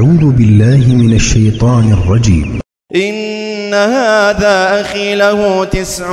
أعوذ بالله من الشيطان الرجيم. إن هذا أخي له تسع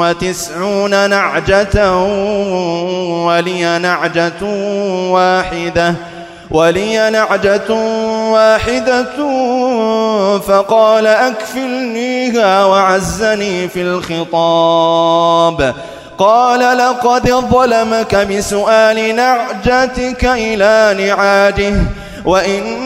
وتسعون نعجة ولي نعجة واحدة ولي نعجة واحدة فقال أكفلنيها وعزني في الخطاب. قال لقد ظلمك بسؤال نعجتك إلى نعاجه وإن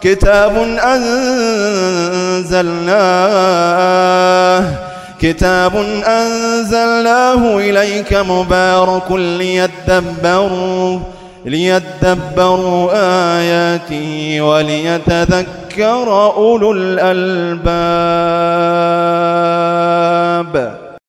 كتاب أنزلناه كتاب أنزلناه إليك مبارك ليدبروا ليدبروا آياته وليتذكر أولو الألباب.